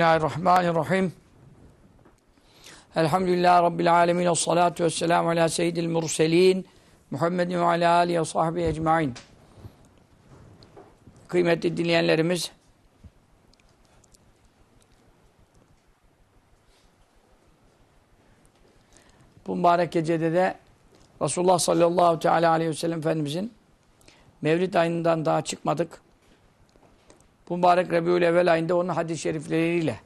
Bismillahirrahmanirrahim. Elhamdülillahi Rabbil alemin. Salatu vesselamu ala seyyidil murselin. Muhammedin ve ala alihi ve sahbihi ecmain. Kıymetli dinleyenlerimiz, bu mübarek gecede de Resulullah sallallahu teala aleyhi ve sellem Efendimizin Mevlid ayından daha çıkmadık. Bu mübarek Rebiül Evvel ayında onun hadis-i şerifleriyle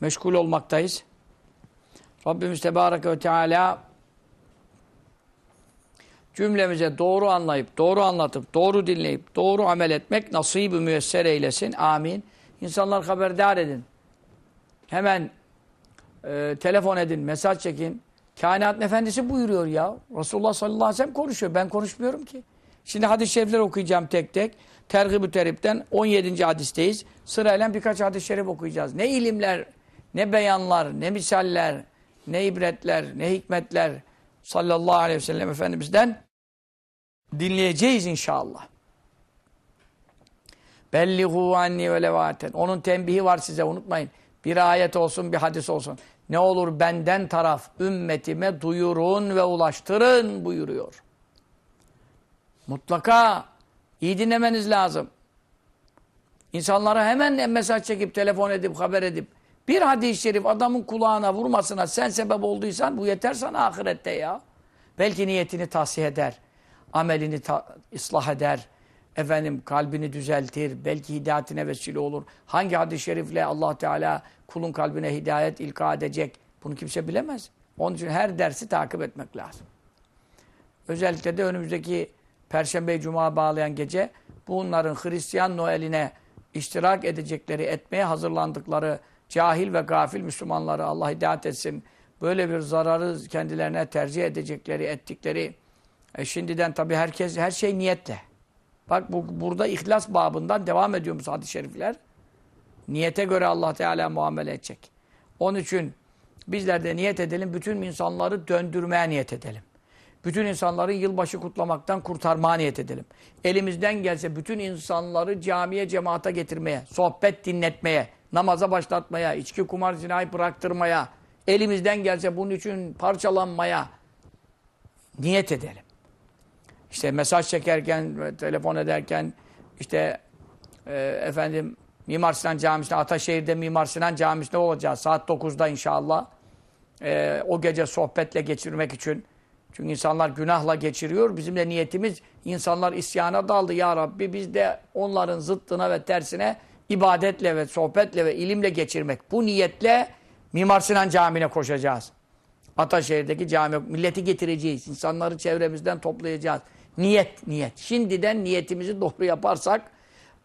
meşgul olmaktayız. Rabbimiz Tebareke ve Teala cümlemize doğru anlayıp, doğru anlatıp, doğru dinleyip, doğru amel etmek nasip-i müyesser eylesin. Amin. İnsanlar haberdar edin. Hemen e, telefon edin, mesaj çekin. Kainat Efendisi buyuruyor ya. Resulullah sallallahu aleyhi ve sellem konuşuyor. Ben konuşmuyorum ki. Şimdi hadis-i şerifler okuyacağım tek tek. Tergib-ü Terip'ten 17. hadisteyiz. Sırayla birkaç hadis-i şerif okuyacağız. Ne ilimler, ne beyanlar, ne misaller, ne ibretler, ne hikmetler sallallahu aleyhi ve sellem Efendimiz'den dinleyeceğiz inşallah. Bellihu anni ve levaten. Onun tembihi var size unutmayın. Bir ayet olsun, bir hadis olsun. Ne olur benden taraf ümmetime duyurun ve ulaştırın buyuruyor. Mutlaka iyi dinlemeniz lazım. İnsanlara hemen mesaj çekip, telefon edip, haber edip bir hadis-i şerif adamın kulağına vurmasına sen sebep olduysan bu yeter sana ahirette ya. Belki niyetini tahsih eder. Amelini ıslah eder. Efendim kalbini düzeltir. Belki hidayetine vesile olur. Hangi hadis-i şerifle allah Teala kulun kalbine hidayet ilka edecek? Bunu kimse bilemez. Onun için her dersi takip etmek lazım. Özellikle de önümüzdeki Perşembe Cuma bağlayan gece bunların Hristiyan Noel'ine iştirak edecekleri, etmeye hazırlandıkları cahil ve gafil Müslümanları Allah hidayet etsin. Böyle bir zararı kendilerine tercih edecekleri, ettikleri. E şimdiden tabii herkes, her şey niyetle. Bak bu, burada ihlas babından devam ediyor bu hadis-i şerifler. Niyete göre Allah Teala muamele edecek. Onun için bizler de niyet edelim, bütün insanları döndürmeye niyet edelim. Bütün insanları yılbaşı kutlamaktan kurtarmaya niyet edelim. Elimizden gelse bütün insanları camiye, cemaate getirmeye, sohbet dinletmeye, namaza başlatmaya, içki, kumar, zinayı bıraktırmaya, elimizden gelse bunun için parçalanmaya niyet edelim. İşte mesaj çekerken, telefon ederken, işte e, efendim Mimar Sinan Camisi'nde, Ataşehir'de Mimar Sinan Camisi'nde olacağız. Saat 9'da inşallah. E, o gece sohbetle geçirmek için. Çünkü insanlar günahla geçiriyor. Bizim de niyetimiz insanlar isyana daldı. Ya Rabbi biz de onların zıttına ve tersine ibadetle ve sohbetle ve ilimle geçirmek. Bu niyetle Mimar Sinan Camii'ne koşacağız. Ataşehir'deki cami milleti getireceğiz. İnsanları çevremizden toplayacağız. Niyet, niyet. Şimdiden niyetimizi doğru yaparsak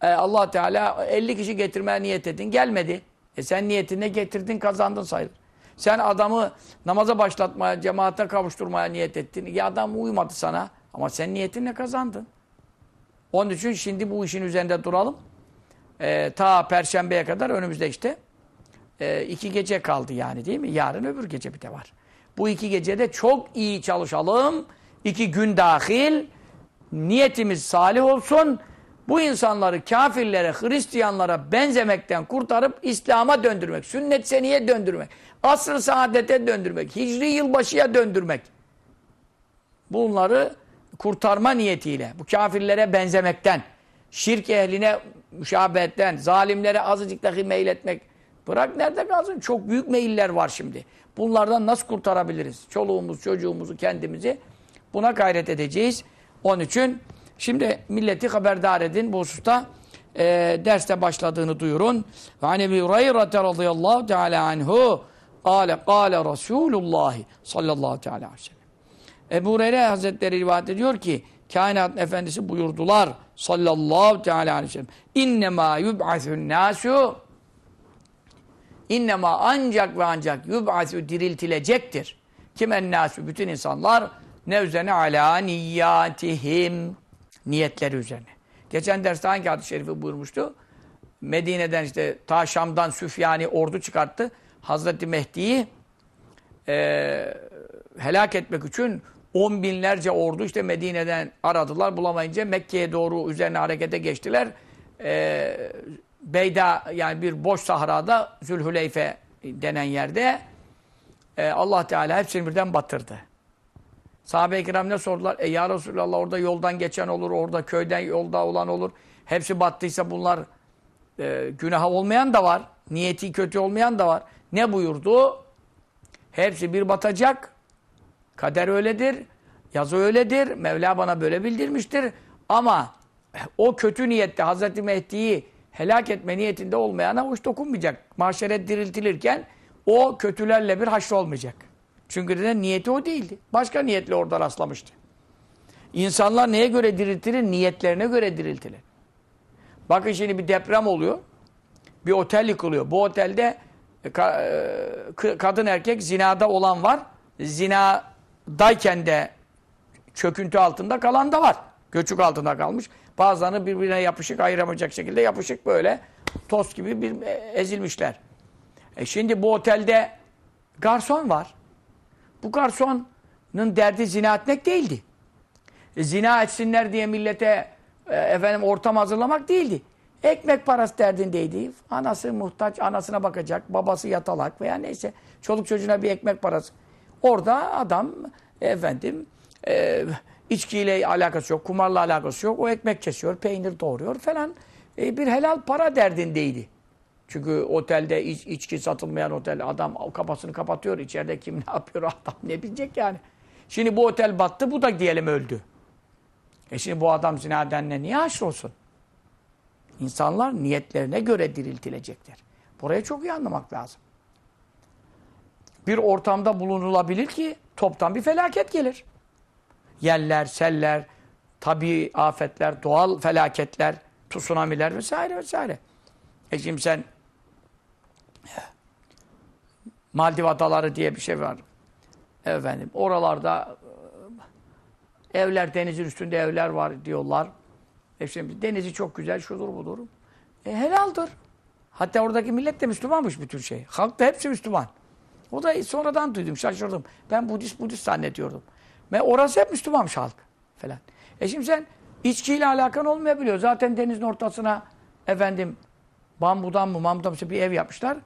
e, allah Teala 50 kişi getirmeye niyet edin. Gelmedi. E sen niyetine getirdin kazandın sayılır. Sen adamı namaza başlatmaya, cemaate kavuşturmaya niyet ettin. Ya adam uymadı sana. Ama sen niyetinle kazandın. Onun için şimdi bu işin üzerinde duralım. Ee, ta Perşembe'ye kadar önümüzde işte e, iki gece kaldı yani değil mi? Yarın öbür gece bir de var. Bu iki gecede çok iyi çalışalım. İki gün dahil niyetimiz salih olsun. Bu insanları kafirlere, Hristiyanlara benzemekten kurtarıp İslam'a döndürmek, sünnet seniye döndürmek, asr-ı saadete döndürmek, hicri yılbaşıya döndürmek. Bunları kurtarma niyetiyle, bu kafirlere benzemekten, şirk ehline müşabehetten, zalimlere azıcık dahi meyletmek. Bırak nerede kalsın? Çok büyük meyiller var şimdi. Bunlardan nasıl kurtarabiliriz? Çoluğumuz, çocuğumuzu, kendimizi buna gayret edeceğiz. Onun için şimdi milleti haberdar edin bu hususta. E, derste başladığını duyurun. Ve an Ebi Hureyre radıyallahu teala anhu kâle kâle Resulullah sallallahu teala aleyhi ve sellem. Ebu Hureyre Hazretleri rivayet ediyor ki kainat efendisi buyurdular sallallahu teala aleyhi ve sellem. İnnemâ yub'athun nâsû İnnemâ ancak ve ancak yub'athü diriltilecektir. Kim ennâsû? Bütün insanlar ne üzerine? Alâ niyyâtihim. Niyetleri üzerine. Geçen derste hangi hadis-i şerifi buyurmuştu? Medine'den işte ta Şam'dan ordu çıkarttı. Hazreti Mehdi'yi e, helak etmek için on binlerce ordu işte Medine'den aradılar. Bulamayınca Mekke'ye doğru üzerine harekete geçtiler. E, Beyda yani bir boş sahrada Zülhüleyfe denen yerde e, Allah Teala hepsini birden batırdı. Sahabe-i kiram ne sordular? E ya Resulallah orada yoldan geçen olur, orada köyden yolda olan olur. Hepsi battıysa bunlar e, günah olmayan da var. Niyeti kötü olmayan da var. Ne buyurdu? Hepsi bir batacak. Kader öyledir. Yazı öyledir. Mevla bana böyle bildirmiştir. Ama o kötü niyette Hazreti Mehdi'yi helak etme niyetinde olmayana hoş dokunmayacak. Mahşeret diriltilirken o kötülerle bir haşr olmayacak. Çünkü neden? Niyeti o değildi. Başka niyetle orada rastlamıştı. İnsanlar neye göre diriltilir? Niyetlerine göre diriltilir. Bakın şimdi bir deprem oluyor. Bir otel yıkılıyor. Bu otelde kadın erkek zinada olan var. Zinadayken de çöküntü altında kalan da var. Göçük altında kalmış. Bazılarını birbirine yapışık ayıramayacak şekilde yapışık böyle toz gibi bir e, ezilmişler. E şimdi bu otelde garson var. Bu garsonun derdi zina etmek değildi. E, zina etsinler diye millete e, efendim ortam hazırlamak değildi. Ekmek parası derdindeydi. Anası muhtaç, anasına bakacak, babası yatalak veya neyse. Çoluk çocuğuna bir ekmek parası. Orada adam efendim e, içkiyle alakası yok, kumarla alakası yok. O ekmek kesiyor, peynir doğuruyor falan. E, bir helal para derdindeydi. Çünkü otelde iç, içki satılmayan otel adam kafasını kapatıyor. içeride kim ne yapıyor adam ne bilecek yani. Şimdi bu otel battı bu da diyelim öldü. E şimdi bu adam zinadenle niye haşr olsun? İnsanlar niyetlerine göre diriltilecekler. Burayı çok iyi anlamak lazım. Bir ortamda bulunulabilir ki toptan bir felaket gelir. Yeller, seller, tabi afetler, doğal felaketler, tsunamiler vesaire vesaire. E şimdi sen Maldiv Adaları diye bir şey var. Efendim oralarda e, evler denizin üstünde evler var diyorlar. E şimdi denizi çok güzel şudur budur. E helaldir. Hatta oradaki millet de Müslümanmış bütün şey. Halk da hepsi Müslüman. O da sonradan duydum şaşırdım. Ben Budist Budist zannediyordum. Ve orası hep Müslümanmış halk falan. E şimdi sen içkiyle alakan olmayabiliyor. Zaten denizin ortasına efendim bambudan mı mamdan mı bir ev yapmışlar.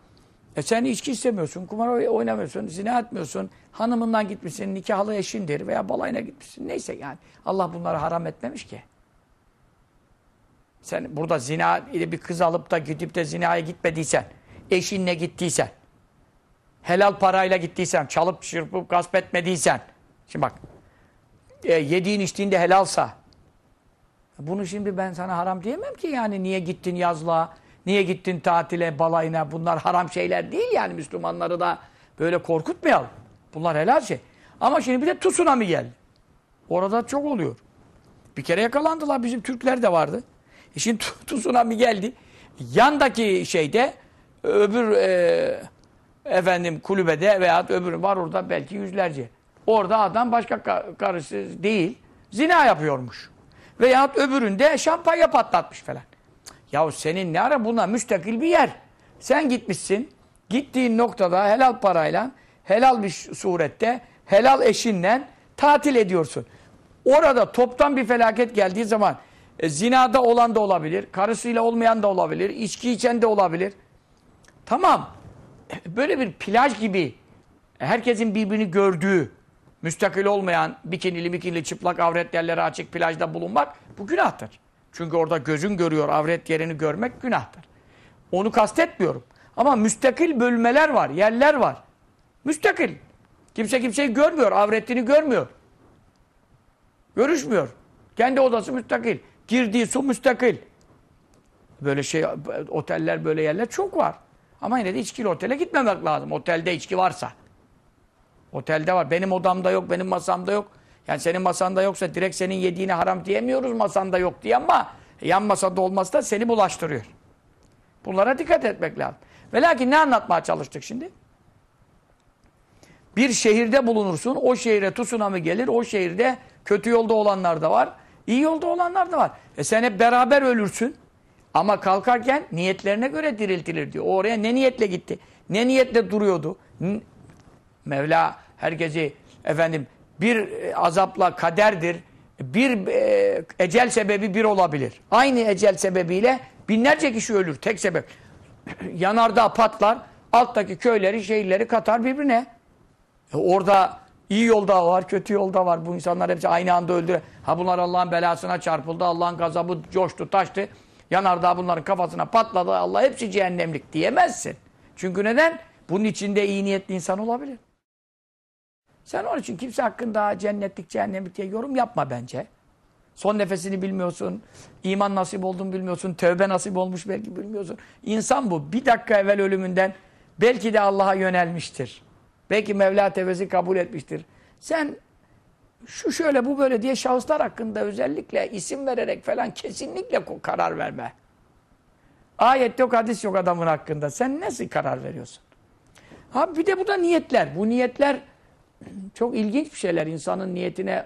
E sen içki istemiyorsun, kumar oynamıyorsun, zina etmiyorsun, hanımından gitmişsin, nikahlı eşindir veya balayına gitmişsin. Neyse yani. Allah bunları haram etmemiş ki. Sen burada zina ile bir kız alıp da gidip de zinaya gitmediysen, eşinle gittiysen, helal parayla gittiysen, çalıp çırpıp gasp etmediysen, şimdi bak, e, yediğin içtiğinde helalsa, bunu şimdi ben sana haram diyemem ki yani niye gittin yazlığa, Niye gittin tatile, balayına? Bunlar haram şeyler değil yani Müslümanları da böyle korkutmayalım. Bunlar helal şey. Ama şimdi bir de tsunami geldi. Orada çok oluyor. Bir kere yakalandılar. Bizim Türkler de vardı. E şimdi tsunami geldi. Yandaki şeyde öbür e, efendim kulübede veya öbür var orada belki yüzlerce. Orada adam başka karısı değil zina yapıyormuş. Veyahut öbüründe şampanya patlatmış falan. Yahu senin ne ara buna müstakil bir yer. Sen gitmişsin. Gittiğin noktada helal parayla, helal bir surette, helal eşinle tatil ediyorsun. Orada toptan bir felaket geldiği zaman e, zinada olan da olabilir, karısıyla olmayan da olabilir, içki içen de olabilir. Tamam. Böyle bir plaj gibi herkesin birbirini gördüğü, müstakil olmayan, bikinili mikinili çıplak avret yerleri açık plajda bulunmak bu günahtır. Çünkü orada gözün görüyor, avret yerini görmek günahtır. Onu kastetmiyorum. Ama müstakil bölmeler var, yerler var. Müstakil. Kimse kimseyi görmüyor, avretini görmüyor. Görüşmüyor. Kendi odası müstakil. Girdiği su müstakil. Böyle şey, oteller, böyle yerler çok var. Ama yine de içkili otele gitmemek lazım. Otelde içki varsa. Otelde var. Benim odamda yok, benim masamda yok. Yani senin masanda yoksa direkt senin yediğine haram diyemiyoruz masanda yok diye ama yan masada olması da seni bulaştırıyor. Bunlara dikkat etmek lazım. Ve lakin ne anlatmaya çalıştık şimdi? Bir şehirde bulunursun, o şehire tsunami gelir, o şehirde kötü yolda olanlar da var, iyi yolda olanlar da var. E sen hep beraber ölürsün. Ama kalkarken niyetlerine göre diriltilir diyor. O oraya ne niyetle gitti? Ne niyetle duruyordu? Mevla herkesi efendim bir e, azapla kaderdir. Bir e, ecel sebebi bir olabilir. Aynı ecel sebebiyle Binlerce kişi ölür tek sebep. Yanardağ patlar, alttaki köyleri, şehirleri katar birbirine. E orada iyi yolda var, kötü yolda var. Bu insanlar hepsi aynı anda öldü. Ha bunlar Allah'ın belasına çarpıldı, Allah'ın gazabı coştu, taştı. Yanardağ bunların kafasına patladı, Allah hepsi cehennemlik diyemezsin. Çünkü neden? Bunun içinde iyi niyetli insan olabilir. Sen onun için kimse hakkında cennetlik, cehennemlik diye yorum yapma bence. Son nefesini bilmiyorsun, iman nasip olduğunu bilmiyorsun, tövbe nasip olmuş belki bilmiyorsun. İnsan bu. Bir dakika evvel ölümünden belki de Allah'a yönelmiştir. Belki Mevla tevbesi kabul etmiştir. Sen şu şöyle bu böyle diye şahıslar hakkında özellikle isim vererek falan kesinlikle karar verme. Ayet yok, hadis yok adamın hakkında. Sen nasıl karar veriyorsun? Ha bir de bu da niyetler. Bu niyetler çok ilginç bir şeyler. İnsanın niyetine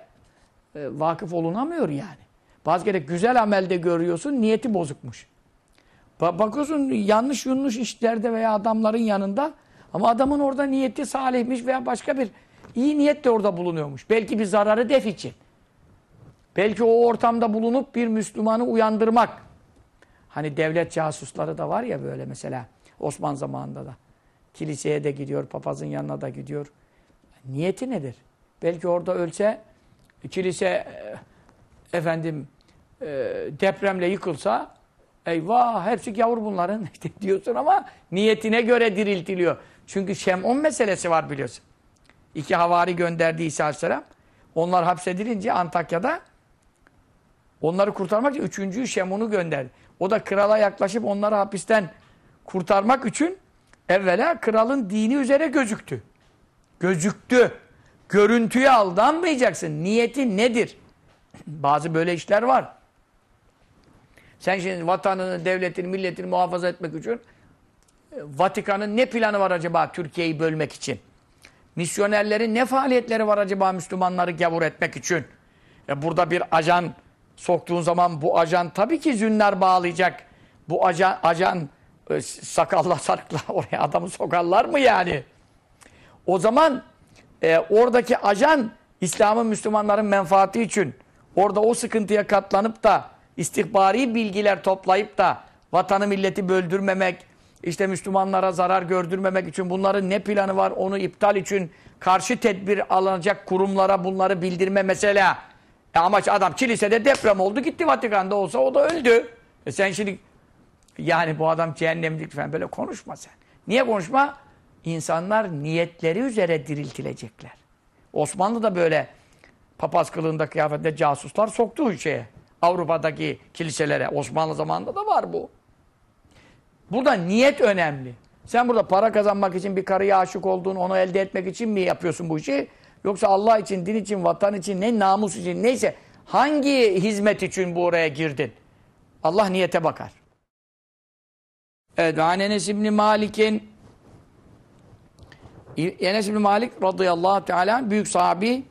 e, vakıf olunamıyor yani. Bazı kere güzel amelde görüyorsun, niyeti bozukmuş. Ba bakıyorsun yanlış yanlış işlerde veya adamların yanında ama adamın orada niyeti salihmiş veya başka bir iyi niyet de orada bulunuyormuş. Belki bir zararı def için. Belki o ortamda bulunup bir Müslümanı uyandırmak. Hani devlet casusları da var ya böyle mesela Osman zamanında da. Kiliseye de gidiyor, papazın yanına da gidiyor. Niyeti nedir? Belki orada ölse kilise e, efendim e, depremle yıkılsa eyvah hepsi yavur bunların diyorsun ama niyetine göre diriltiliyor. Çünkü Şem'on meselesi var biliyorsun. İki havari gönderdi İsa Aleyhisselam. Onlar hapsedilince Antakya'da onları kurtarmak için üçüncüyü Şemun'u gönderdi. O da krala yaklaşıp onları hapisten kurtarmak için evvela kralın dini üzere gözüktü. Gözüktü. Görüntüye aldanmayacaksın. Niyeti nedir? Bazı böyle işler var. Sen şimdi vatanını, devletini, milletini muhafaza etmek için Vatikan'ın ne planı var acaba Türkiye'yi bölmek için? Misyonerlerin ne faaliyetleri var acaba Müslümanları gavur etmek için? E burada bir ajan soktuğun zaman bu ajan tabii ki zünler bağlayacak. Bu ajan, ajan e, sakalla sarıkla oraya adamı sokarlar mı yani? O zaman e, oradaki ajan İslam'ın Müslümanların menfaati için orada o sıkıntıya katlanıp da istihbari bilgiler toplayıp da vatanı milleti böldürmemek, işte Müslümanlara zarar gördürmemek için bunların ne planı var onu iptal için karşı tedbir alınacak kurumlara bunları bildirme mesela. E amaç adam kilisede deprem oldu gitti Vatikan'da olsa o da öldü. E sen şimdi yani bu adam cehennemlik falan böyle konuşma sen. Niye konuşma? İnsanlar niyetleri üzere diriltilecekler. Osmanlı da böyle papaz kılığında kıyafette casuslar soktu şeye. Avrupa'daki kiliselere. Osmanlı zamanında da var bu. Burada niyet önemli. Sen burada para kazanmak için bir karıya aşık olduğun, onu elde etmek için mi yapıyorsun bu işi? Yoksa Allah için, din için, vatan için, ne namus için, neyse hangi hizmet için bu oraya girdin? Allah niyete bakar. Evet, Enes İbni Malik'in Enes İbni Malik radıyallahu teala büyük sahabi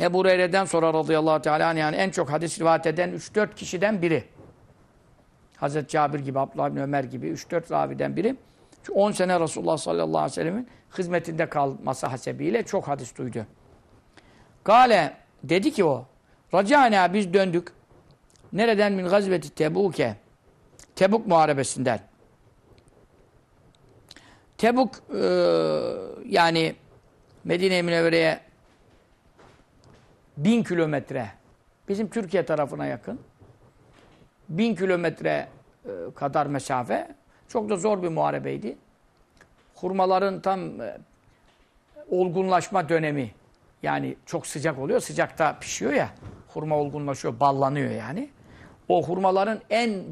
Ebu Hureyre'den sonra radıyallahu teala yani en çok hadis rivayet eden 3-4 kişiden biri. Hazreti Cabir gibi, Abdullah bin Ömer gibi 3-4 raviden biri. Çünkü 10 sene Resulullah sallallahu aleyhi ve sellemin hizmetinde kalması hasebiyle çok hadis duydu. Gale dedi ki o Racana biz döndük. Nereden min gazveti Tebuk'e? Tebuk muharebesinden. Tebuk e, yani Medine-i Münevvere'ye bin kilometre bizim Türkiye tarafına yakın bin kilometre e, kadar mesafe çok da zor bir muharebeydi. Hurmaların tam e, olgunlaşma dönemi yani çok sıcak oluyor. Sıcakta pişiyor ya. Hurma olgunlaşıyor, ballanıyor yani. O hurmaların en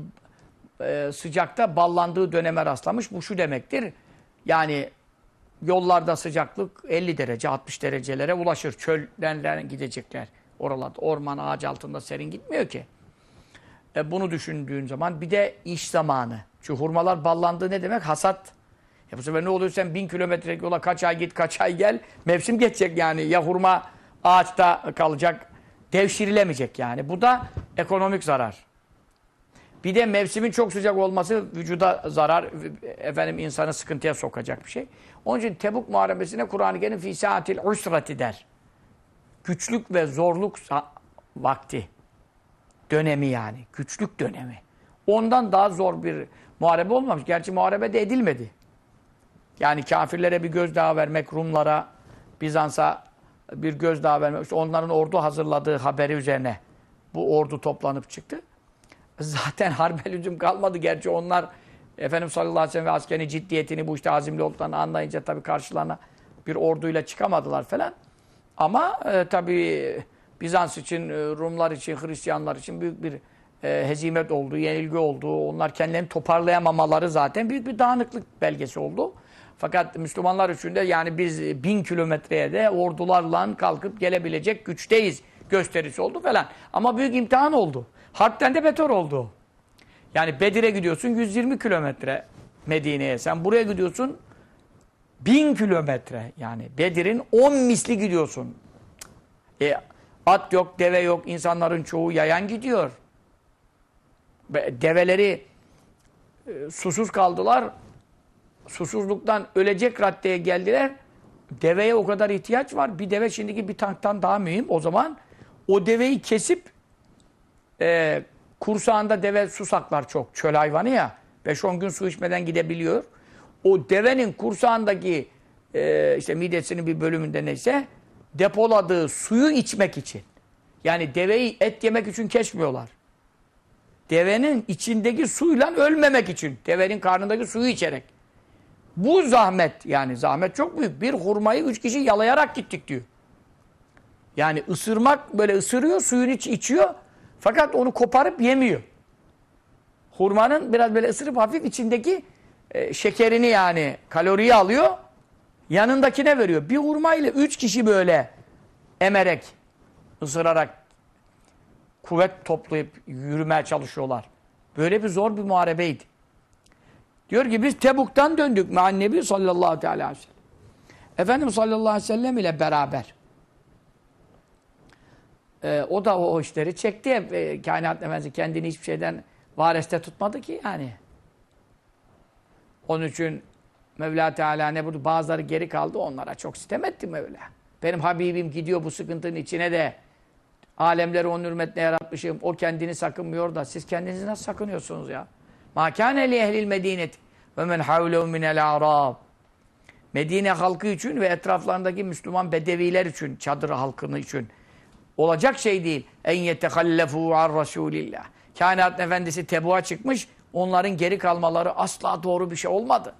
e, sıcakta ballandığı döneme rastlamış. Bu şu demektir. Yani yollarda sıcaklık 50 derece, 60 derecelere ulaşır. Çölden gidecekler oralarda. Orman, ağaç altında serin gitmiyor ki. E bunu düşündüğün zaman bir de iş zamanı. Çünkü hurmalar ballandığı ne demek? Hasat. E bu sefer ne oluyor sen bin kilometre yola kaç ay git, kaç ay gel. Mevsim geçecek yani. Ya hurma ağaçta kalacak, devşirilemeyecek yani. Bu da ekonomik zarar. Bir de mevsimin çok sıcak olması vücuda zarar, efendim insanı sıkıntıya sokacak bir şey. Onun için Tebuk Muharebesi'ne Kur'an-ı Kerim fi saatil usrati der. Güçlük ve zorluk vakti. Dönemi yani. Güçlük dönemi. Ondan daha zor bir muharebe olmamış. Gerçi muharebe de edilmedi. Yani kafirlere bir gözdağı vermek, Rumlara, Bizans'a bir gözdağı vermek. İşte onların ordu hazırladığı haberi üzerine bu ordu toplanıp çıktı. Zaten harbe lüzum kalmadı. Gerçi onlar Efendimiz sallallahu aleyhi ve sellem ve askerin ciddiyetini bu işte azimli olduklarını anlayınca tabii karşılarına bir orduyla çıkamadılar falan. Ama e, tabii Bizans için, e, Rumlar için, Hristiyanlar için büyük bir e, hezimet oldu, yenilgi oldu. Onlar kendilerini toparlayamamaları zaten büyük bir dağınıklık belgesi oldu. Fakat Müslümanlar için de yani biz bin kilometreye de ordularla kalkıp gelebilecek güçteyiz gösterisi oldu falan. Ama büyük imtihan oldu. Harpten de beter oldu. Yani Bedir'e gidiyorsun 120 kilometre Medine'ye. Sen buraya gidiyorsun bin kilometre. Yani Bedir'in 10 misli gidiyorsun. E, at yok, deve yok. insanların çoğu yayan gidiyor. Develeri e, susuz kaldılar. Susuzluktan ölecek raddeye geldiler. Deveye o kadar ihtiyaç var. Bir deve şimdiki bir tanktan daha mühim. O zaman o deveyi kesip e, kursağında deve su saklar çok. Çöl hayvanı ya. 5-10 gün su içmeden gidebiliyor. O devenin kursağındaki e, işte midesinin bir bölümünde neyse depoladığı suyu içmek için. Yani deveyi et yemek için kesmiyorlar. Devenin içindeki suyla ölmemek için. Devenin karnındaki suyu içerek. Bu zahmet yani zahmet çok büyük. Bir hurmayı üç kişi yalayarak gittik diyor. Yani ısırmak böyle ısırıyor, suyunu iç, içiyor. Fakat onu koparıp yemiyor. Hurmanın biraz böyle ısırıp hafif içindeki e, şekerini yani kaloriyi alıyor. Yanındakine veriyor. Bir hurma üç kişi böyle emerek, ısırarak kuvvet toplayıp yürümeye çalışıyorlar. Böyle bir zor bir muharebeydi. Diyor ki biz Tebuk'tan döndük. Meannebi sallallahu aleyhi ve sellem. Efendimiz sallallahu aleyhi ve sellem ile beraber. Ee, o da o işleri çekti. E, kainat efendisi kendini hiçbir şeyden vareste tutmadı ki yani. Onun için Mevla Teala ne burada bazıları geri kaldı onlara çok sitem etti Mevla. Benim Habibim gidiyor bu sıkıntının içine de alemleri onun hürmetine yaratmışım. O kendini sakınmıyor da siz kendinizi nasıl sakınıyorsunuz ya? Ma kâne li ehlil medinet ve men havlehu minel arab. Medine halkı için ve etraflarındaki Müslüman bedeviler için, çadır halkını için olacak şey değil. En yetehallefu an Resulillah. Kainat efendisi tebuğa çıkmış, onların geri kalmaları asla doğru bir şey olmadı.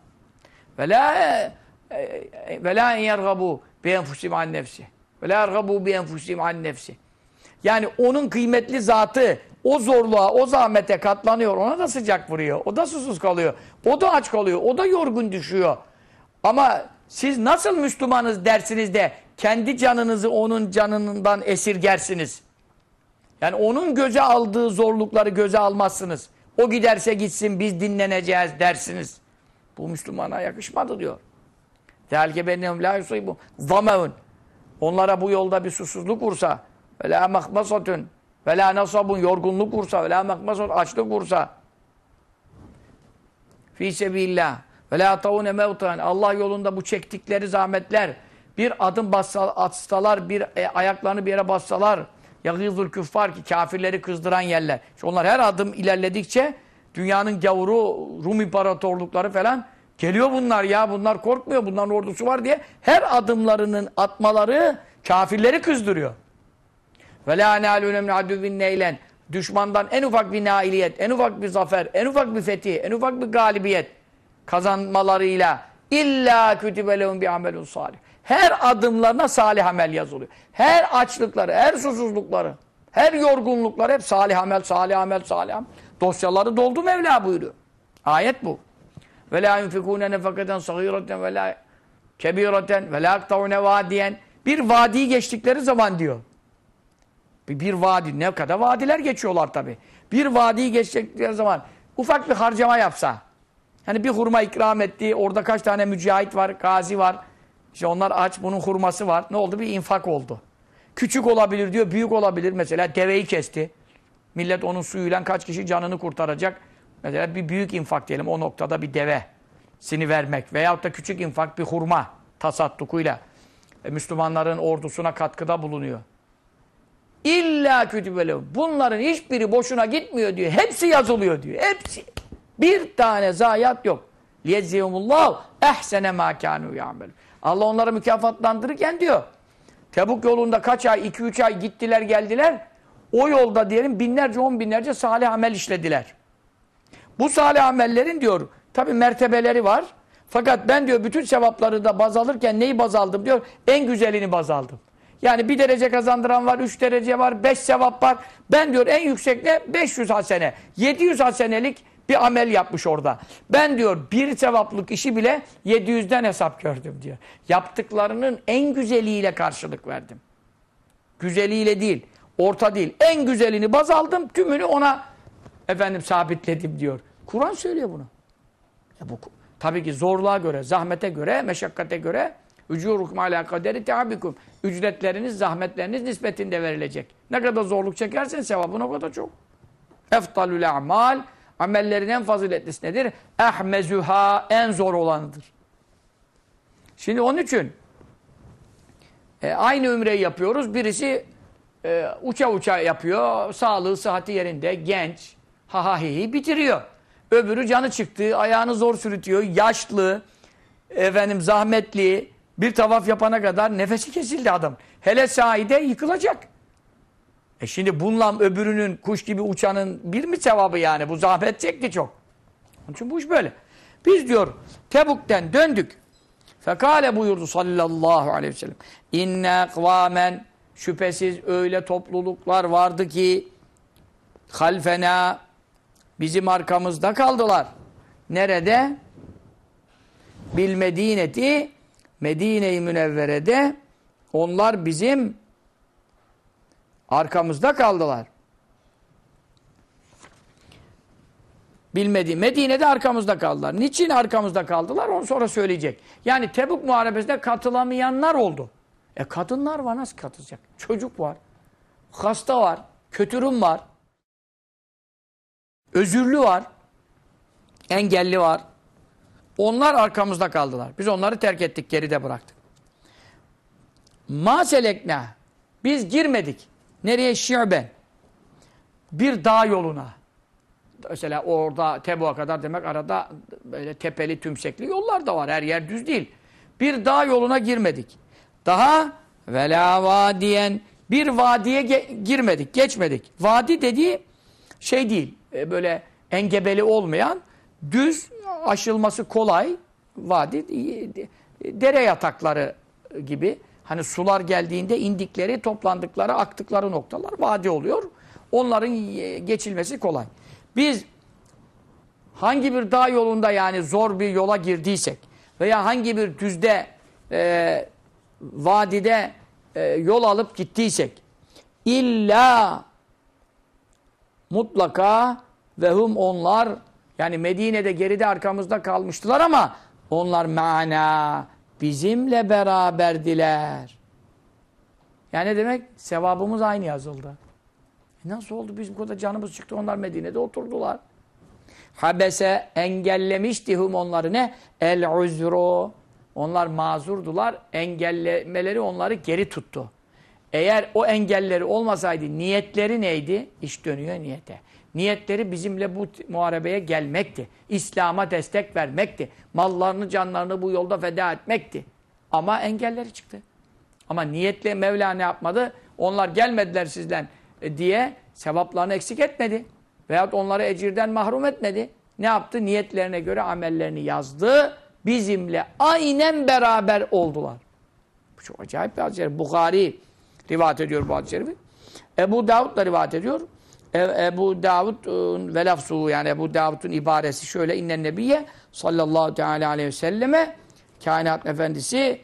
Ve la ve la en yergabu bi enfusim an nefsi. Ve la yergabu bi enfusim an nefsi. Yani onun kıymetli zatı o zorluğa, o zahmete katlanıyor. Ona da sıcak vuruyor. O da susuz kalıyor. O da aç kalıyor. O da yorgun düşüyor. Ama siz nasıl Müslümanız dersiniz de kendi canınızı onun canından esirgersiniz. Yani onun göze aldığı zorlukları göze almazsınız. O giderse gitsin biz dinleneceğiz dersiniz. Bu Müslümana yakışmadı diyor. Tehalke bennehum la yusibu zameun. Onlara bu yolda bir susuzluk vursa ve la mahmasatun ve la nasabun yorgunluk vursa ve la mahmasat açlık vursa fi sebillah ve la tavune mevtan Allah yolunda bu çektikleri zahmetler bir adım bassa, atsalar, bir e, ayaklarını bir yere bassalar yagîzul küffar ki kafirleri kızdıran yerler. İşte onlar her adım ilerledikçe dünyanın gavuru, Rum imparatorlukları falan geliyor bunlar ya. Bunlar korkmuyor. Bunların ordusu var diye her adımlarının atmaları kafirleri kızdırıyor. Ve la nâlûne min aduvin neylen. Düşmandan en ufak bir nailiyet, en ufak bir zafer, en ufak bir fetih, en ufak bir galibiyet kazanmalarıyla illa kütübe lehum bi amelun salih. Her adımlarına salih amel yazılıyor. Her açlıkları, her susuzlukları, her yorgunlukları hep salih amel, salih amel, salih amel. Dosyaları doldu Mevla buyuruyor. Ayet bu. Ve la yunfikûne nefakaten sagîraten ve la kebîraten ve la vadiyen. Bir vadiyi geçtikleri zaman diyor. Bir, bir vadi, ne kadar vadiler geçiyorlar tabi. Bir vadiyi geçtikleri zaman ufak bir harcama yapsa, hani bir hurma ikram etti, orada kaç tane mücahit var, gazi var, işte onlar aç, bunun hurması var. Ne oldu? Bir infak oldu. Küçük olabilir diyor, büyük olabilir. Mesela deveyi kesti. Millet onun suyuyla kaç kişi canını kurtaracak. Mesela bir büyük infak diyelim o noktada bir deve sini vermek veyahut da küçük infak bir hurma tasaddukuyla e, Müslümanların ordusuna katkıda bulunuyor. İlla kütübelehum. Bunların hiçbiri boşuna gitmiyor diyor. Hepsi yazılıyor diyor. Hepsi. Bir tane zayiat yok. Liyedzihumullahu ehsene ma kanu ya'melun. Allah onları mükafatlandırırken diyor. Tebuk yolunda kaç ay, iki üç ay gittiler geldiler. O yolda diyelim binlerce, on binlerce salih amel işlediler. Bu salih amellerin diyor tabi mertebeleri var. Fakat ben diyor bütün sevapları da baz alırken neyi baz aldım diyor? En güzelini baz aldım. Yani bir derece kazandıran var, üç derece var, beş sevap var. Ben diyor en yüksek ne? 500 hasene. 700 hasenelik bir amel yapmış orada. Ben diyor bir sevaplık işi bile 700'den hesap gördüm diyor. Yaptıklarının en güzeliyle karşılık verdim. Güzeliyle değil, orta değil. En güzelini baz aldım, tümünü ona efendim sabitledim diyor. Kur'an söylüyor bunu. Ya bu tabii ki zorluğa göre, zahmete göre, meşakkate göre ücurukum ala kaderi teabikum. Ücretleriniz, zahmetleriniz nispetinde verilecek. Ne kadar zorluk çekersen sevabın o kadar çok. Eftalül a'mal amellerin en faziletlisi nedir? Ehmezuha en zor olanıdır. Şimdi onun için e, aynı ümreyi yapıyoruz. Birisi e, uça uça yapıyor. Sağlığı, sıhhati yerinde, genç, ha ha hi hi bitiriyor. Öbürü canı çıktı, ayağını zor sürütüyor, yaşlı, efendim zahmetli, bir tavaf yapana kadar nefesi kesildi adam. Hele sahide yıkılacak. E şimdi bununla öbürünün kuş gibi uçanın bir mi sevabı yani? Bu zahmet çekti çok. Onun için bu iş böyle. Biz diyor Tebuk'ten döndük. Fekale buyurdu sallallahu aleyhi ve sellem. İnne kvamen şüphesiz öyle topluluklar vardı ki halfena bizim arkamızda kaldılar. Nerede? Bil Medineti Medine-i Münevvere'de onlar bizim arkamızda kaldılar. Bilmedi. Medine'de arkamızda kaldılar. Niçin arkamızda kaldılar? Onu sonra söyleyecek. Yani Tebuk Muharebesi'ne katılamayanlar oldu. E kadınlar var nasıl katılacak? Çocuk var. Hasta var. Kötürüm var. Özürlü var. Engelli var. Onlar arkamızda kaldılar. Biz onları terk ettik, geride bıraktık. Ma selekna. Biz girmedik. Nereye? Şi'ben. Bir dağ yoluna. Mesela orada Tebu'a kadar demek arada böyle tepeli, tümsekli yollar da var. Her yer düz değil. Bir dağ yoluna girmedik. Daha vela vadiyen bir vadiye ge girmedik, geçmedik. Vadi dediği şey değil, e, böyle engebeli olmayan, düz, aşılması kolay vadi, dere yatakları gibi. Hani sular geldiğinde indikleri, toplandıkları, aktıkları noktalar vadi oluyor. Onların geçilmesi kolay. Biz hangi bir dağ yolunda yani zor bir yola girdiysek veya hangi bir düzde e, vadide e, yol alıp gittiysek illa mutlaka ve hum onlar yani Medine'de geride arkamızda kalmıştılar ama onlar mana bizimle beraberdiler. Yani ne demek? Sevabımız aynı yazıldı. E nasıl oldu? Biz bu kadar canımız çıktı. Onlar Medine'de oturdular. Habese engellemişti hum onları ne? El uzru. Onlar mazurdular. Engellemeleri onları geri tuttu. Eğer o engelleri olmasaydı niyetleri neydi? İş dönüyor niyete. Niyetleri bizimle bu muharebeye gelmekti. İslam'a destek vermekti. Mallarını, canlarını bu yolda feda etmekti. Ama engelleri çıktı. Ama niyetle Mevla ne yapmadı? Onlar gelmediler sizden e, diye sevaplarını eksik etmedi. Veyahut onları ecirden mahrum etmedi. Ne yaptı? Niyetlerine göre amellerini yazdı. Bizimle aynen beraber oldular. Bu çok acayip bir hadis-i Bukhari rivayet ediyor bu hadis-i şerifi. Ebu Davud da rivayet ediyor. E, Ebu Davud ıı, ve lafzuhu yani Ebu Davud'un ibaresi şöyle innen nebiye sallallahu teala aleyhi ve selleme kainat efendisi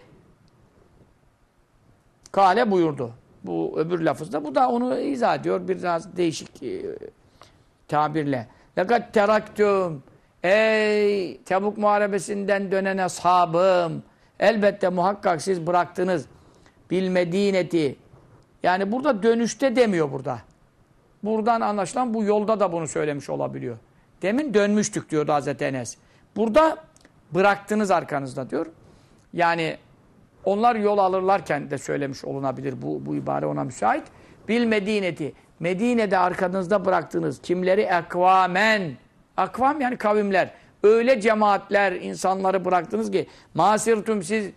kale buyurdu. Bu öbür lafızda. Bu da onu izah ediyor. Biraz değişik e, tabirle. Fakat teraktüm ey Tebuk Muharebesi'nden dönen ashabım elbette muhakkak siz bıraktınız bil Medineti yani burada dönüşte demiyor burada. Buradan anlaşılan bu yolda da bunu söylemiş olabiliyor. Demin dönmüştük diyordu Hazreti Enes. Burada bıraktınız arkanızda diyor. Yani onlar yol alırlarken de söylemiş olunabilir bu, bu ibare ona müsait. bil medineti. Medine'de arkanızda bıraktığınız kimleri ekvamen. Akvam yani kavimler. Öyle cemaatler, insanları bıraktınız ki masirtum siz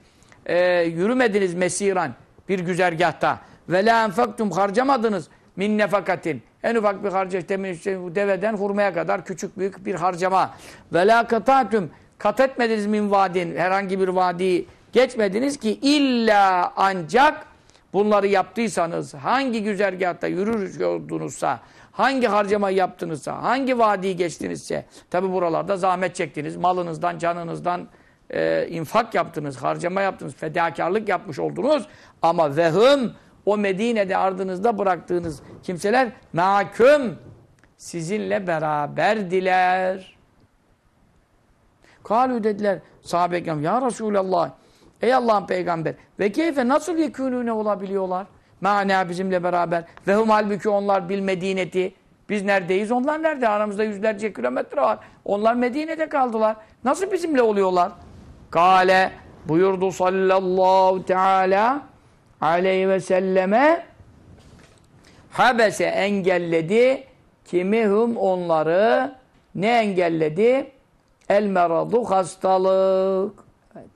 e, yürümediniz mesiran bir güzergahta. Ve la enfaktum harcamadınız min nefakatin. En ufak bir demin işte bu deveden hurmaya kadar küçük büyük bir harcama. Ve la katatüm kat etmediniz min vadin herhangi bir vadiyi geçmediniz ki illa ancak bunları yaptıysanız hangi güzergahta yürüyordunuzsa hangi harcama yaptınızsa hangi vadiyi geçtinizse tabi buralarda zahmet çektiniz malınızdan canınızdan e, infak yaptınız harcama yaptınız fedakarlık yapmış oldunuz ama vehum o Medine'de ardınızda bıraktığınız kimseler naküm sizinle beraberdiler. Kalu dediler sahabe ekram ya Resulallah ey Allah'ın peygamber ve keyfe nasıl yekûnûne olabiliyorlar? Mâna bizimle beraber ve hum halbuki onlar bil medineti biz neredeyiz onlar nerede? Aramızda yüzlerce kilometre var. Onlar Medine'de kaldılar. Nasıl bizimle oluyorlar? Kale buyurdu sallallahu teala aleyhi ve selleme habese engelledi kimihum onları ne engelledi? El meradu hastalık. Evet.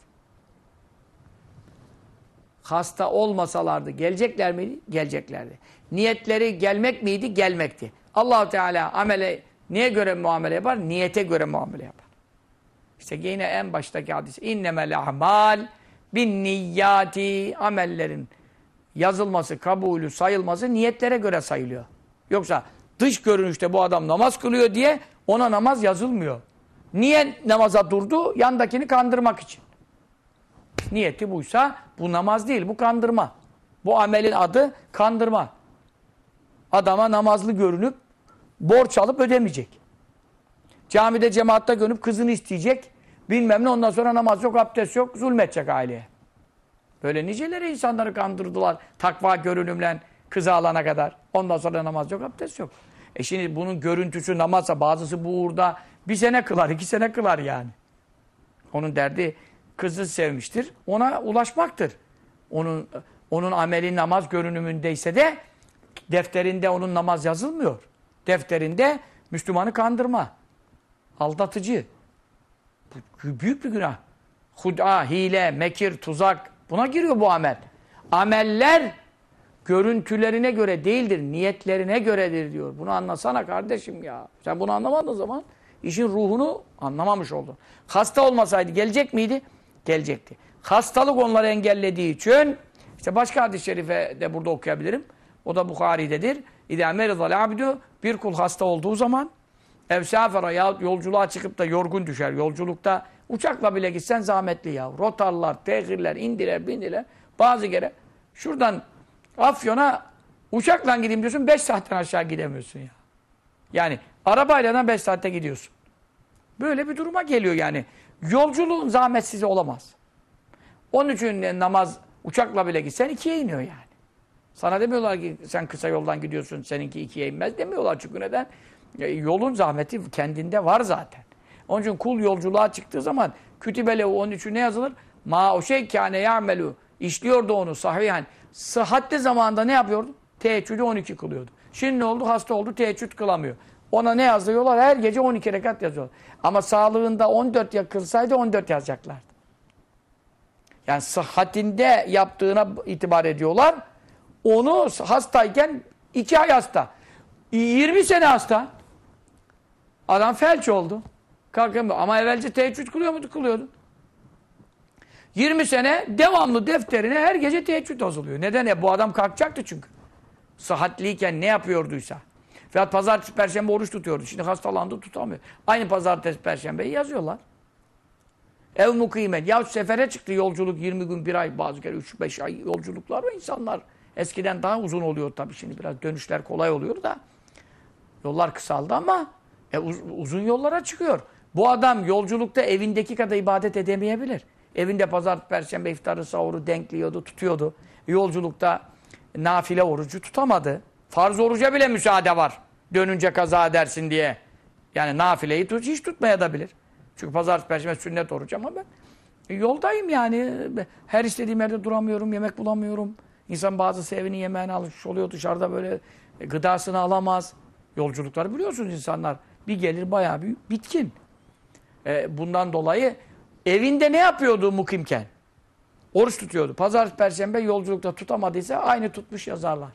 Hasta olmasalardı gelecekler miydi? Geleceklerdi. Niyetleri gelmek miydi? Gelmekti. allah Teala amele niye göre muamele yapar? Niyete göre muamele yapar. İşte yine en baştaki hadis. İnnemel ahmal bin niyyati amellerin yazılması, kabulü, sayılması niyetlere göre sayılıyor. Yoksa dış görünüşte bu adam namaz kılıyor diye ona namaz yazılmıyor. Niye namaza durdu? Yandakini kandırmak için. Niyeti buysa bu namaz değil, bu kandırma. Bu amelin adı kandırma. Adama namazlı görünüp borç alıp ödemeyecek. Camide cemaatta görünüp kızını isteyecek. Bilmem ne ondan sonra namaz yok, abdest yok, zulmedecek aileye. Böyle niceleri insanları kandırdılar takva görünümlen kızı alana kadar. Ondan sonra namaz yok, abdest yok. E şimdi bunun görüntüsü namazsa bazısı bu uğurda bir sene kılar, iki sene kılar yani. Onun derdi kızı sevmiştir. Ona ulaşmaktır. Onun onun ameli namaz görünümündeyse de defterinde onun namaz yazılmıyor. Defterinde Müslümanı kandırma. Aldatıcı. Bu büyük bir günah. Hud'a, hile, mekir, tuzak buna giriyor bu amel. Ameller görüntülerine göre değildir, niyetlerine göredir diyor. Bunu anlasana kardeşim ya. Sen bunu anlamadığın zaman işin ruhunu anlamamış oldun. Hasta olmasaydı gelecek miydi? Gelecekti. Hastalık onları engellediği için işte başka hadis-i şerife de burada okuyabilirim. O da Bukhari'dedir. İdâ merizal abdü bir kul hasta olduğu zaman evsâfera yahut yolculuğa çıkıp da yorgun düşer. Yolculukta uçakla bile gitsen zahmetli ya. Rotarlar, tehirler, indiler, bindiler. Bazı kere şuradan Afyon'a uçakla gideyim diyorsun 5 saatten aşağı gidemiyorsun ya. Yani arabayla da 5 saatte gidiyorsun. Böyle bir duruma geliyor yani. Yolculuğun zahmetsiz olamaz. Onun için namaz uçakla bile gitsen ikiye iniyor yani. Sana demiyorlar ki sen kısa yoldan gidiyorsun seninki ikiye inmez demiyorlar çünkü neden? E, yolun zahmeti kendinde var zaten. Onun için kul yolculuğa çıktığı zaman onun için ne yazılır? Ma o şey kâne ya'melu işliyordu onu sahihen. Sıhhatli zamanda ne yapıyordu? Teheccüdü 12 kılıyordu. Şimdi ne oldu? Hasta oldu teheccüd kılamıyor. Ona ne yazıyorlar? Her gece 12 rekat yazıyorlar. Ama sağlığında 14 yakılsaydı 14 yazacaklardı. Yani sıhhatinde yaptığına itibar ediyorlar. Onu hastayken 2 ay hasta. 20 sene hasta. Adam felç oldu. Kalkamıyor. Ama evvelce teheccüd kılıyor muydu? Kılıyordu. 20 sene devamlı defterine her gece teheccüd yazılıyor. Neden? E bu adam kalkacaktı çünkü. Sıhhatliyken ne yapıyorduysa. Veyahut pazartesi, perşembe oruç tutuyordu. Şimdi hastalandı tutamıyor. Aynı pazartesi, perşembeyi yazıyorlar. Ev mukimet. Ya sefere çıktı yolculuk 20 gün, bir ay, bazı kere 3-5 ay yolculuklar var insanlar. Eskiden daha uzun oluyor tabii şimdi biraz dönüşler kolay oluyor da. Yollar kısaldı ama e, uz uzun yollara çıkıyor. Bu adam yolculukta evindeki kadar ibadet edemeyebilir. Evinde pazar, perşembe iftarı, sahuru denkliyordu, tutuyordu. Yolculukta nafile orucu tutamadı. Farz oruca bile müsaade var. Dönünce kaza edersin diye. Yani nafileyi tut, hiç tutmaya da bilir. Çünkü pazar, perşembe sünnet oruç ama ben yoldayım yani. Her istediğim yerde duramıyorum, yemek bulamıyorum. İnsan bazı evini yemeğini almış oluyor dışarıda böyle e, gıdasını alamaz. Yolculukları biliyorsunuz insanlar. Bir gelir bayağı bir bitkin. E, bundan dolayı evinde ne yapıyordu mukimken? Oruç tutuyordu. Pazar, perşembe yolculukta tutamadıysa aynı tutmuş yazarlar.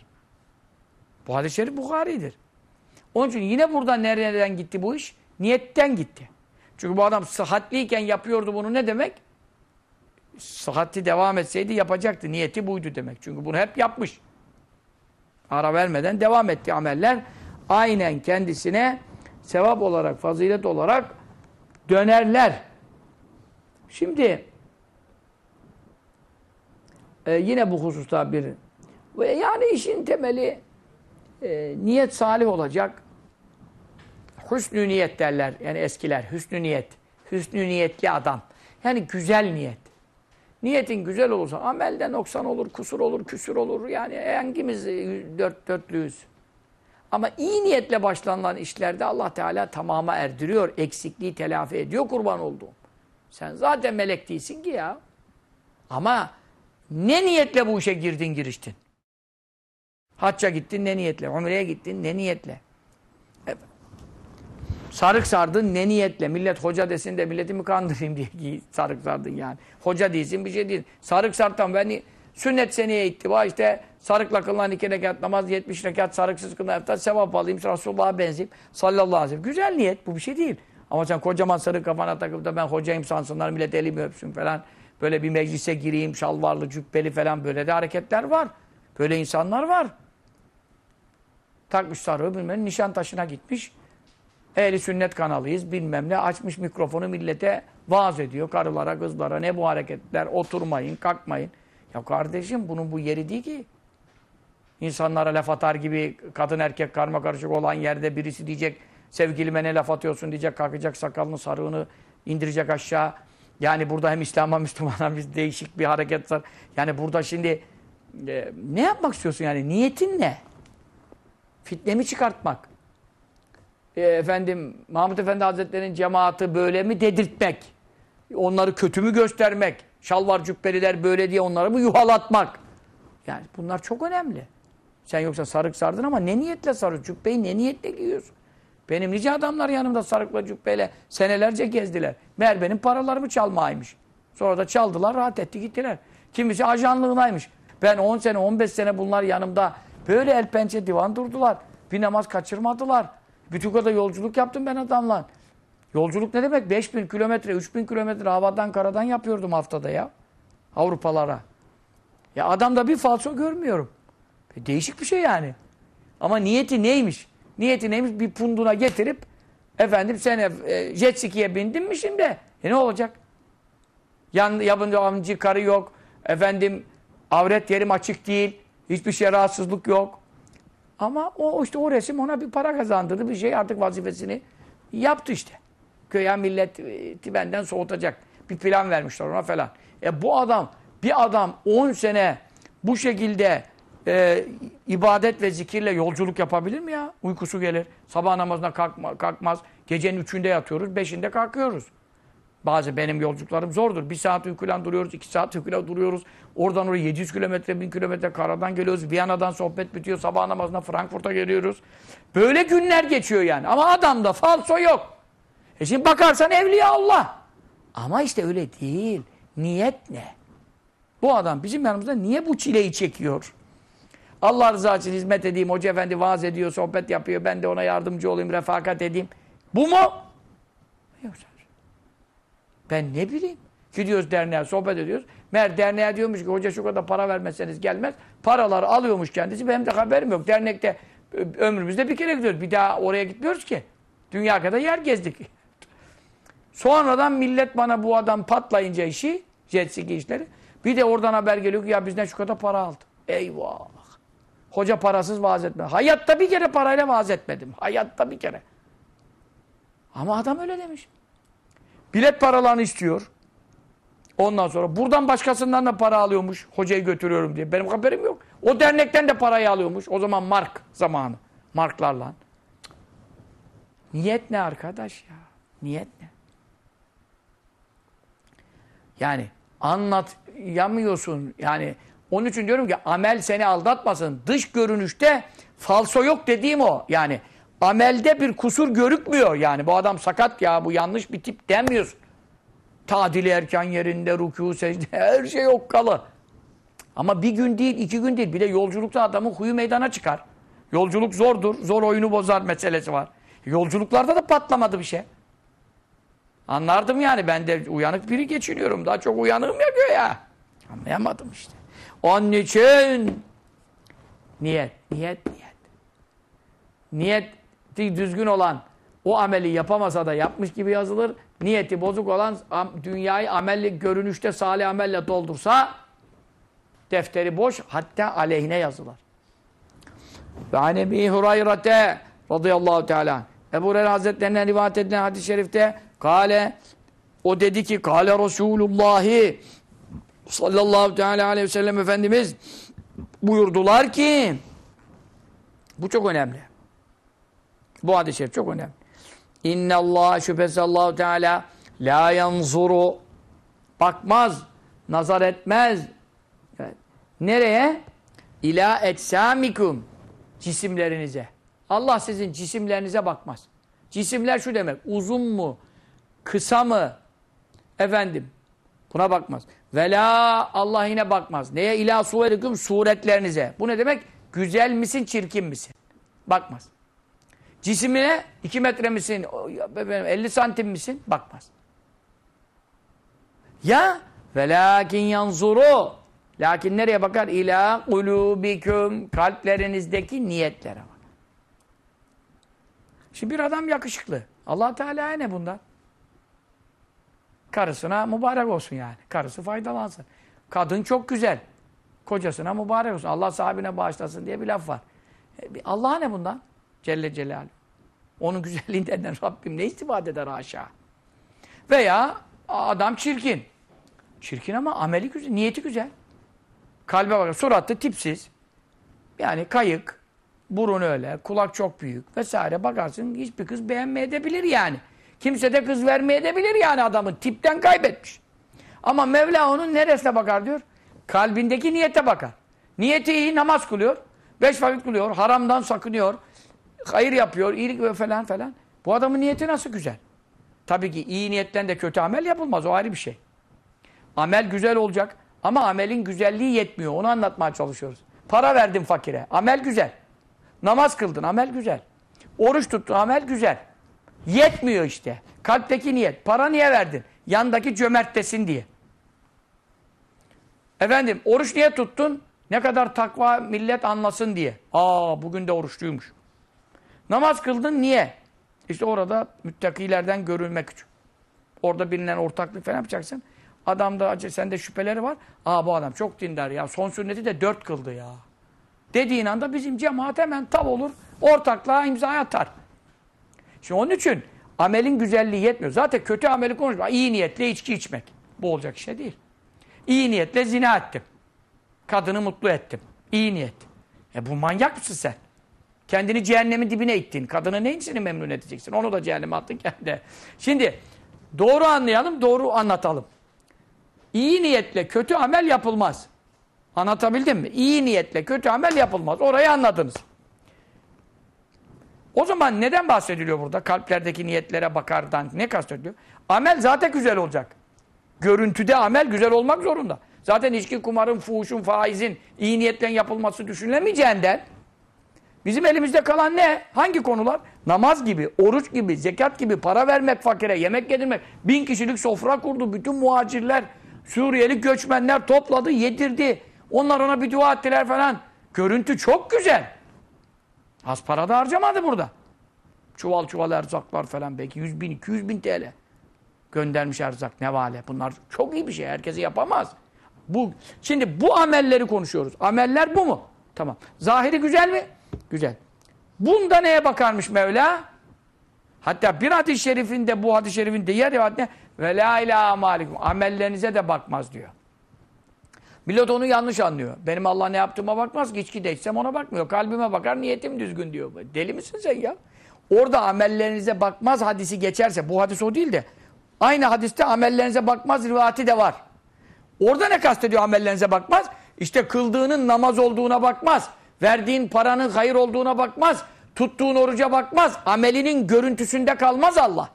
Bu hadis-i şerif Bukhari'dir. Onun için yine burada nereden gitti bu iş? Niyetten gitti. Çünkü bu adam sıhhatliyken yapıyordu bunu ne demek? Sıhhati devam etseydi yapacaktı. Niyeti buydu demek. Çünkü bunu hep yapmış. Ara vermeden devam etti ameller. Aynen kendisine sevap olarak, fazilet olarak dönerler. Şimdi e, yine bu hususta bir ve yani işin temeli e, niyet salih olacak. Hüsnü niyet derler. Yani eskiler. Hüsnü niyet. Hüsnü niyetli adam. Yani güzel niyet. Niyetin güzel olursa amelden noksan olur, kusur olur, küsür olur. Yani hangimiz dört dörtlüyüz. Ama iyi niyetle başlanılan işlerde Allah Teala tamama erdiriyor. Eksikliği telafi ediyor kurban olduğum. Sen zaten melek değilsin ki ya. Ama ne niyetle bu işe girdin giriştin? Hacca gittin ne niyetle? Umre'ye gittin ne niyetle? Sarık sardın ne niyetle? Millet hoca desin de milleti mi kandırayım diye sarık sardın yani. Hoca değilsin bir şey değil. Sarık sartan ben sünnet seneye ittiba işte sarıkla kılınan iki rekat namaz 70 rekat sarıksız kılınan iftar sevap alayım Resulullah'a benzeyeyim sallallahu aleyhi ve sellem. Güzel niyet bu bir şey değil. Ama sen kocaman sarık kafana takıp da ben hocayım sansınlar millet elimi öpsün falan. Böyle bir meclise gireyim şalvarlı cübbeli falan böyle de hareketler var. Böyle insanlar var. Takmış sarığı bilmem nişan taşına gitmiş. Ehli sünnet kanalıyız bilmem ne açmış mikrofonu millete vaaz ediyor. Karılara kızlara ne bu hareketler oturmayın kalkmayın. Ya kardeşim bunun bu yeri değil ki. İnsanlara laf atar gibi kadın erkek karma karışık olan yerde birisi diyecek sevgilime ne laf atıyorsun diyecek kalkacak sakalını sarığını indirecek aşağı. Yani burada hem İslam'a Müslümana bir değişik bir hareket var. Yani burada şimdi e, ne yapmak istiyorsun yani niyetin ne? Fitnemi çıkartmak e, efendim Mahmut Efendi Hazretleri'nin cemaati böyle mi dedirtmek? Onları kötü mü göstermek? Şalvar cübbeliler böyle diye onları mı yuhalatmak? Yani bunlar çok önemli. Sen yoksa sarık sardın ama ne niyetle sarık? Cübbeyi ne niyetle giyiyorsun? Benim nice adamlar yanımda sarıkla cübbeyle senelerce gezdiler. Meğer benim paralarımı çalmaymış. Sonra da çaldılar, rahat etti gittiler. Kimisi ajanlığınaymış. Ben 10 sene, 15 sene bunlar yanımda böyle el pençe divan durdular. Bir namaz kaçırmadılar. Bütün kadar yolculuk yaptım ben adamla. Yolculuk ne demek? 5000 kilometre, 3000 kilometre havadan karadan yapıyordum haftada ya. Avrupalara. Ya adamda bir falso görmüyorum. E, değişik bir şey yani. Ama niyeti neymiş? Niyeti neymiş? Bir punduna getirip efendim sen e, jet ski'ye bindin mi şimdi? E ne olacak? Yan, yabancı karı yok. Efendim avret yerim açık değil. Hiçbir şey rahatsızlık yok. Ama o işte o resim ona bir para kazandırdı. Bir şey artık vazifesini yaptı işte. Köye millet e, benden soğutacak. Bir plan vermişler ona falan. E bu adam, bir adam 10 sene bu şekilde e, ibadet ve zikirle yolculuk yapabilir mi ya? Uykusu gelir. Sabah namazına kalkma, kalkmaz. Gecenin üçünde yatıyoruz, beşinde kalkıyoruz. Bazı benim yolculuklarım zordur. Bir saat uykuyla duruyoruz, iki saat uykuyla duruyoruz. Oradan oraya 700 kilometre, 1000 kilometre karadan geliyoruz. Viyana'dan sohbet bitiyor. Sabah namazına Frankfurt'a geliyoruz. Böyle günler geçiyor yani. Ama adamda falso yok. E şimdi bakarsan evliya Allah. Ama işte öyle değil. Niyet ne? Bu adam bizim yanımızda niye bu çileyi çekiyor? Allah rızası için hizmet edeyim, hoca efendi vaaz ediyor, sohbet yapıyor, ben de ona yardımcı olayım, refakat edeyim. Bu mu? Yoksa ben ne bileyim. Gidiyoruz derneğe sohbet ediyoruz. Mer derneğe diyormuş ki hoca şu kadar para vermezseniz gelmez. Paraları alıyormuş kendisi. Benim de haberim yok. Dernekte ömrümüzde bir kere gidiyoruz. Bir daha oraya gitmiyoruz ki. Dünya kadar yer gezdik. Sonradan millet bana bu adam patlayınca işi, jet ski işleri. Bir de oradan haber geliyor ki ya bizden şu kadar para aldı. Eyvah. Hoca parasız vaaz etme. Hayatta bir kere parayla vaaz etmedim. Hayatta bir kere. Ama adam öyle demiş. Bilet paralarını istiyor. Ondan sonra buradan başkasından da para alıyormuş. Hocayı götürüyorum diye. Benim haberim yok. O dernekten de parayı alıyormuş. O zaman mark zamanı. Marklarla. Niyet ne arkadaş ya? Niyet ne? Yani anlat yamıyorsun. Yani Onun için diyorum ki amel seni aldatmasın. Dış görünüşte falso yok dediğim o. Yani amelde bir kusur görükmüyor yani. Bu adam sakat ya bu yanlış bir tip demiyorsun. Tadili erken yerinde, rükû, secde her şey okkalı. Ama bir gün değil, iki gün değil. Bir de yolculukta adamın huyu meydana çıkar. Yolculuk zordur. Zor oyunu bozar meselesi var. Yolculuklarda da patlamadı bir şey. Anlardım yani. Ben de uyanık biri geçiniyorum. Daha çok uyanığım ya göğe. Anlayamadım işte. Onun için niyet, niyet, niyet. Niyeti düzgün olan o ameli yapamasa da yapmış gibi yazılır. Niyeti bozuk olan dünyayı amelli görünüşte salih amelle doldursa defteri boş hatta aleyhine yazılır. Ve an Ebi Hureyre'te radıyallahu teala Ebu Hureyre Hazretlerinden rivayet edilen hadis-i şerifte kale o dedi ki kale Resulullahi sallallahu teala aleyhi ve sellem Efendimiz buyurdular ki bu çok önemli. Bu hadis-i şerif çok önemli. İnne Allah şüphesiz Allahu Teala la yanzuru bakmaz, nazar etmez. Evet. Nereye? İla etsamikum cisimlerinize. Allah sizin cisimlerinize bakmaz. Cisimler şu demek. Uzun mu? Kısa mı? Efendim. Buna bakmaz. Vela Allah yine bakmaz. Neye? İla suverikum suretlerinize. Bu ne demek? Güzel misin, çirkin misin? Bakmaz. Cisimine 2 metre misin, 50 santim misin? Bakmaz. Ya velakin yanzuru lakin nereye bakar? İlâ kulûbiküm kalplerinizdeki niyetlere bak. Şimdi bir adam yakışıklı. allah Teala'ya ne bundan? Karısına mübarek olsun yani. Karısı faydalansın. Kadın çok güzel. Kocasına mübarek olsun. Allah sahibine bağışlasın diye bir laf var. E, Allah'a ne bundan? Celle Celaluhu. Onun güzelliğinden Rabbim ne istifade eder aşağı. Veya adam çirkin. Çirkin ama ameli güzel, niyeti güzel. Kalbe bakar. Suratı tipsiz. Yani kayık, burun öyle, kulak çok büyük vesaire. Bakarsın hiçbir kız beğenmeyebilir yani. Kimse de kız vermeyebilir yani adamın. Tipten kaybetmiş. Ama Mevla onun neresine bakar diyor? Kalbindeki niyete bakar. Niyeti iyi, namaz kılıyor. Beş vakit kılıyor, haramdan sakınıyor hayır yapıyor, iyilik ve falan falan. Bu adamın niyeti nasıl güzel? Tabii ki iyi niyetten de kötü amel yapılmaz. O ayrı bir şey. Amel güzel olacak ama amelin güzelliği yetmiyor. Onu anlatmaya çalışıyoruz. Para verdin fakire. Amel güzel. Namaz kıldın. Amel güzel. Oruç tuttun. Amel güzel. Yetmiyor işte. Kalpteki niyet. Para niye verdin? Yandaki cömerttesin diye. Efendim oruç niye tuttun? Ne kadar takva millet anlasın diye. Aa bugün de oruçluymuş. Namaz kıldın niye? İşte orada müttakilerden görülmek için. Orada bilinen ortaklık falan yapacaksın. Adamda sende şüpheleri var. Aa bu adam çok dindar ya. Son sünneti de dört kıldı ya. Dediğin anda bizim cemaat hemen tav olur. Ortaklığa imza atar. Şimdi onun için amelin güzelliği yetmiyor. Zaten kötü ameli konuşma. İyi niyetle içki içmek. Bu olacak şey değil. İyi niyetle zina ettim. Kadını mutlu ettim. İyi niyet. E bu manyak mısın sen? Kendini cehennemin dibine ittin. Kadını neyini memnun edeceksin? Onu da cehenneme attın kendine. Şimdi doğru anlayalım, doğru anlatalım. İyi niyetle kötü amel yapılmaz. Anlatabildim mi? İyi niyetle kötü amel yapılmaz. Orayı anladınız. O zaman neden bahsediliyor burada? Kalplerdeki niyetlere bakardan ne kastediliyor? Amel zaten güzel olacak. Görüntüde amel güzel olmak zorunda. Zaten içki, kumarın, fuhuşun, faizin iyi niyetten yapılması düşünülemeyeceğinden Bizim elimizde kalan ne? Hangi konular? Namaz gibi, oruç gibi, zekat gibi, para vermek fakire, yemek yedirmek. Bin kişilik sofra kurdu. Bütün muhacirler, Suriyeli göçmenler topladı, yedirdi. Onlar ona bir dua ettiler falan. Görüntü çok güzel. Az para da harcamadı burada. Çuval çuval erzaklar falan belki 100 bin, 200 bin TL. Göndermiş erzak, nevale. Bunlar çok iyi bir şey. Herkesi yapamaz. Bu, şimdi bu amelleri konuşuyoruz. Ameller bu mu? Tamam. Zahiri güzel mi? Güzel. Bunda neye bakarmış Mevla? Hatta bir hadis-i şerifinde bu hadis-i şerifin diğer rivayetinde ve la ilahe amalikum amellerinize de bakmaz diyor. Millet onu yanlış anlıyor. Benim Allah ne yaptığıma bakmaz ki içki de içsem ona bakmıyor. Kalbime bakar niyetim düzgün diyor. Deli misin sen ya? Orada amellerinize bakmaz hadisi geçerse bu hadis o değil de aynı hadiste amellerinize bakmaz rivayeti de var. Orada ne kastediyor amellerinize bakmaz? İşte kıldığının namaz olduğuna bakmaz. Verdiğin paranın hayır olduğuna bakmaz. Tuttuğun oruca bakmaz. Amelinin görüntüsünde kalmaz Allah.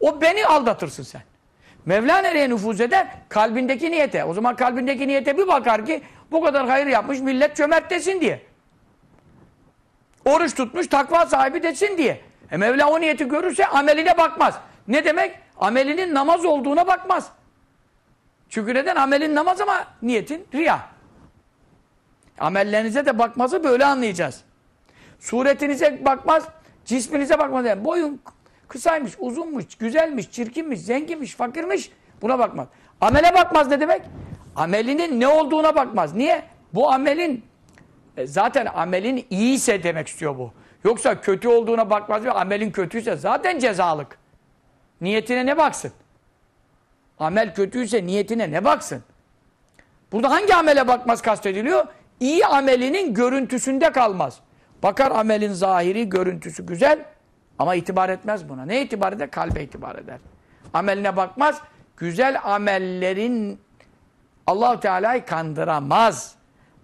O beni aldatırsın sen. Mevla nereye nüfuz eder? Kalbindeki niyete. O zaman kalbindeki niyete bir bakar ki bu kadar hayır yapmış millet cömert desin diye. Oruç tutmuş takva sahibi desin diye. E Mevla o niyeti görürse ameline bakmaz. Ne demek? Amelinin namaz olduğuna bakmaz. Çünkü neden? Amelin namaz ama niyetin riya. Amellerinize de bakmazı böyle anlayacağız. Suretinize bakmaz, cisminize bakmaz. Yani boyun kısaymış, uzunmuş, güzelmiş, çirkinmiş, zenginmiş, fakirmiş buna bakmaz. Amele bakmaz ne demek? Amelinin ne olduğuna bakmaz. Niye? Bu amelin e, zaten amelin iyiyse demek istiyor bu. Yoksa kötü olduğuna bakmaz ve amelin kötüyse zaten cezalık. Niyetine ne baksın? Amel kötüyse niyetine ne baksın? Burada hangi amele bakmaz kastediliyor? İyi amelinin görüntüsünde kalmaz. Bakar amelin zahiri, görüntüsü güzel ama itibar etmez buna. Ne itibar eder? Kalbe itibar eder. Ameline bakmaz. Güzel amellerin allah Teala'yı kandıramaz.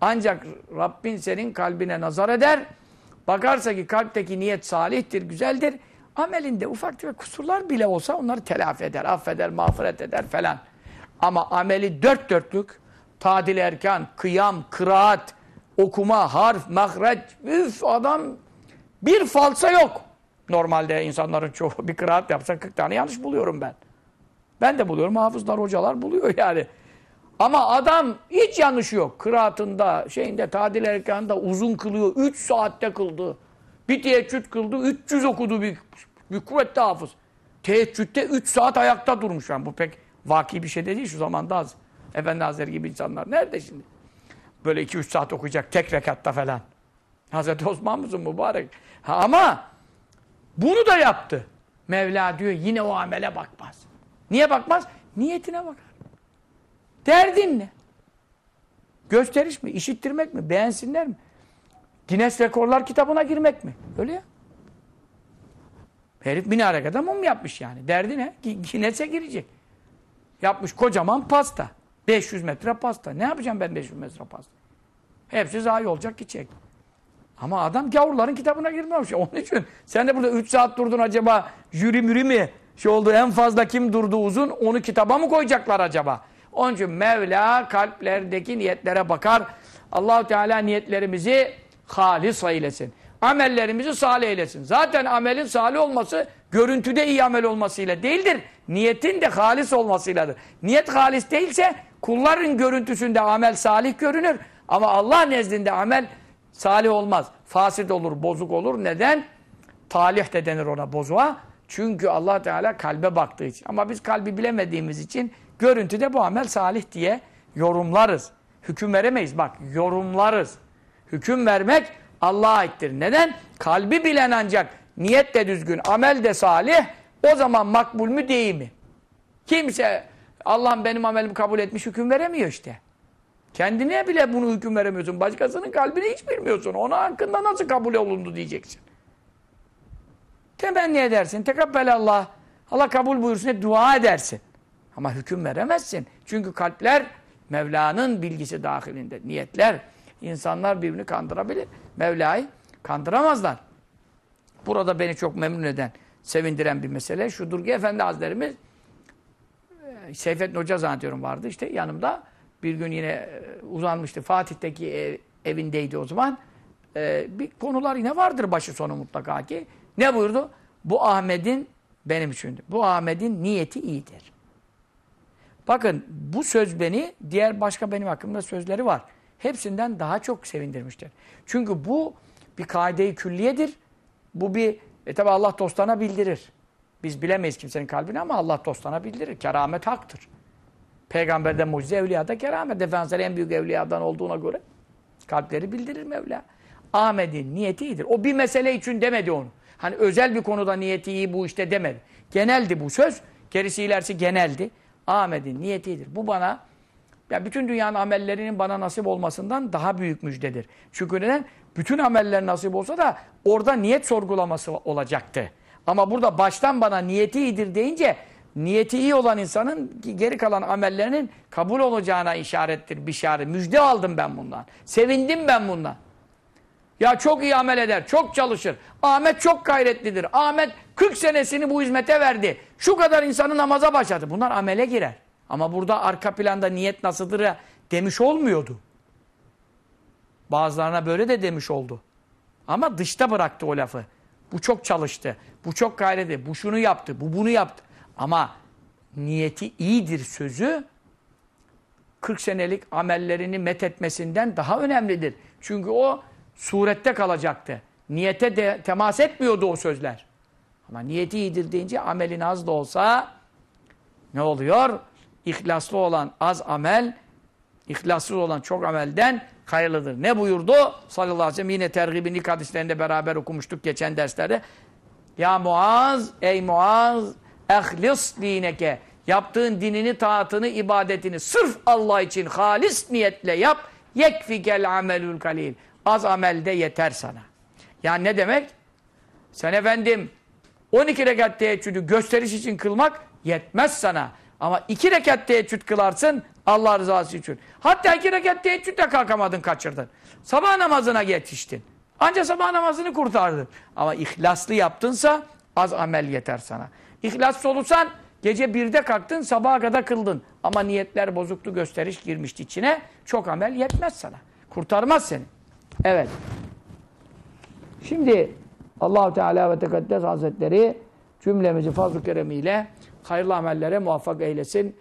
Ancak Rabbin senin kalbine nazar eder. Bakarsa ki kalpteki niyet salihtir, güzeldir. Amelinde ufak tefek kusurlar bile olsa onları telafi eder, affeder, mağfiret eder falan. Ama ameli dört dörtlük, tadil erkan, kıyam, kıraat, okuma, harf, mahreç, üf adam bir falsa yok. Normalde insanların çoğu bir kıraat yapsa 40 tane yanlış buluyorum ben. Ben de buluyorum, hafızlar, hocalar buluyor yani. Ama adam hiç yanlışı yok. Kıraatında, şeyinde, tadil erkanında uzun kılıyor. 3 saatte kıldı. Bir teheccüd kıldı. 300 okudu bir, bir kuvvetli hafız. Teheccüdde 3 saat ayakta durmuş. Yani bu pek vaki bir şey de değil şu zamanda az. Efendi Hazretleri gibi insanlar. Nerede şimdi? Böyle 2-3 saat okuyacak tek rekatta falan. Hazreti Osman mısın mübarek? Ha, ama bunu da yaptı. Mevla diyor yine o amele bakmaz. Niye bakmaz? Niyetine bakar. Derdin ne? Gösteriş mi? İşittirmek mi? Beğensinler mi? Guinness Rekorlar kitabına girmek mi? Öyle ya. Herif minare kadar mum yapmış yani. Derdi ne? Guinness'e girecek. Yapmış kocaman pasta. 500 metre pasta. Ne yapacağım ben 500 metre pasta? Hepsi zayi olacak gidecek. Ama adam gavurların kitabına girmemiş. Onun için sen de burada 3 saat durdun acaba jüri müri mi? Şey oldu en fazla kim durdu uzun onu kitaba mı koyacaklar acaba? Onun için Mevla kalplerdeki niyetlere bakar. Allahu Teala niyetlerimizi halis eylesin. Amellerimizi salih eylesin. Zaten amelin salih olması görüntüde iyi amel olmasıyla değildir. Niyetin de halis olmasıyladır. Niyet halis değilse kulların görüntüsünde amel salih görünür. Ama Allah nezdinde amel salih olmaz. Fasit olur, bozuk olur. Neden? Talih de denir ona bozuğa. Çünkü Allah Teala kalbe baktığı için. Ama biz kalbi bilemediğimiz için görüntüde bu amel salih diye yorumlarız. Hüküm veremeyiz. Bak yorumlarız. Hüküm vermek Allah'a aittir. Neden? Kalbi bilen ancak niyet de düzgün, amel de salih. O zaman makbul mü değil mi? Kimse Allah'ım benim amelimi kabul etmiş hüküm veremiyor işte. Kendine bile bunu hüküm veremiyorsun. Başkasının kalbini hiç bilmiyorsun. Ona hakkında nasıl kabul olundu diyeceksin. Temenni edersin. Tekabbel Allah. Kabul buyursun diye dua edersin. Ama hüküm veremezsin. Çünkü kalpler Mevla'nın bilgisi dahilinde. Niyetler. insanlar birbirini kandırabilir. Mevla'yı kandıramazlar. Burada beni çok memnun eden, sevindiren bir mesele şudur ki Efendi Hazretlerimiz Seyfettin Hoca zannediyorum vardı işte yanımda. Bir gün yine uzanmıştı. Fatih'teki ev, evindeydi o zaman. Ee, bir konular yine vardır başı sonu mutlaka ki. Ne buyurdu? Bu Ahmet'in benim için. Bu Ahmet'in niyeti iyidir. Bakın bu söz beni, diğer başka benim hakkımda sözleri var. Hepsinden daha çok sevindirmiştir. Çünkü bu bir kaide-i külliyedir. Bu bir, e tabi Allah dostana bildirir. Biz bilemeyiz kimsenin kalbini ama Allah dostana bildirir. Keramet haktır. Peygamberden mucize, evliyada keramet. Efendimiz en büyük evliyadan olduğuna göre kalpleri bildirir Mevla. Ahmet'in niyeti iyidir. O bir mesele için demedi onu. Hani özel bir konuda niyeti iyi bu işte demedi. Geneldi bu söz. Gerisi ilerisi geneldi. Ahmet'in niyeti iyidir. Bu bana ya bütün dünyanın amellerinin bana nasip olmasından daha büyük müjdedir. Çünkü neden? Bütün ameller nasip olsa da orada niyet sorgulaması olacaktı. Ama burada baştan bana niyeti iyidir deyince niyeti iyi olan insanın geri kalan amellerinin kabul olacağına işarettir, bişare. Müjde aldım ben bundan. Sevindim ben bundan. Ya çok iyi amel eder, çok çalışır. Ahmet çok gayretlidir. Ahmet 40 senesini bu hizmete verdi. Şu kadar insanı namaza başladı. Bunlar amele girer. Ama burada arka planda niyet nasıldır demiş olmuyordu. Bazılarına böyle de demiş oldu. Ama dışta bıraktı o lafı. Bu çok çalıştı. Bu çok gayretti. Bu şunu yaptı. Bu bunu yaptı. Ama niyeti iyidir sözü 40 senelik amellerini methetmesinden daha önemlidir. Çünkü o surette kalacaktı. Niyete de temas etmiyordu o sözler. Ama niyeti iyidir deyince amelin az da olsa ne oluyor? İhlaslı olan az amel, ihlassız olan çok amelden hayırlıdır. Ne buyurdu? Sallallahu aleyhi ve sellem yine tergibin ilk hadislerinde beraber okumuştuk geçen derslerde. Ya Muaz, ey Muaz, ehlis dineke. Yaptığın dinini, taatını, ibadetini sırf Allah için halis niyetle yap. Yekfikel amelül kalil. Az amelde yeter sana. Yani ne demek? Sen efendim 12 rekat teheccüdü gösteriş için kılmak yetmez sana. Ama 2 rekat teheccüd kılarsın Allah rızası için. Hatta 2 rekat teheccüd de kalkamadın kaçırdın. Sabah namazına yetiştin. Ancak sabah namazını kurtardın. Ama ihlaslı yaptınsa az amel yeter sana. İhlaslı olursan gece birde kalktın sabaha kadar kıldın. Ama niyetler bozuktu gösteriş girmişti içine. Çok amel yetmez sana. Kurtarmaz seni. Evet. Şimdi Allahu Teala ve Tekaddes Hazretleri cümlemizi fazl-ı keremiyle hayırlı amellere muvaffak eylesin.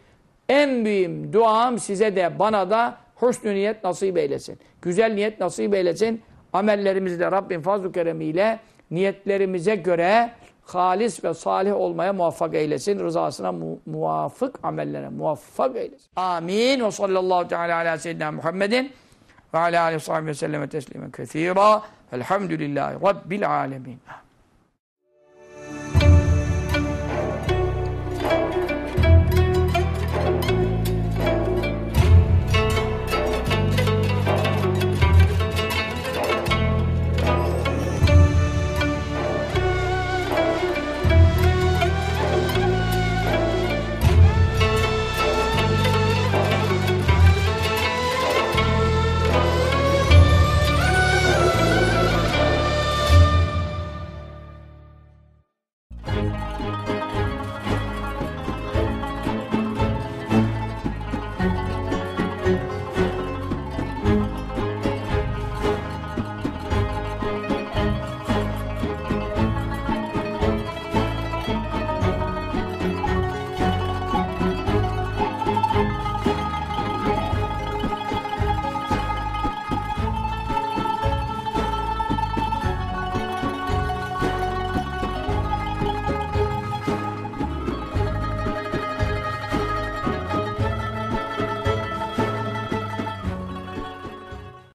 En büyük duam size de bana da husnü niyet nasip eylesin. Güzel niyet nasip eylesin. Amellerimizi de Rabbim fazl-ı keremiyle niyetlerimize göre halis ve salih olmaya muvaffak eylesin. Rızasına mu muvafık amellere muvaffak eylesin. Amin. Ve sallallahu teala ala seyyidina Muhammedin ve ala aleyhi ve selleme teslimen kethira. Elhamdülillahi Rabbil alemin.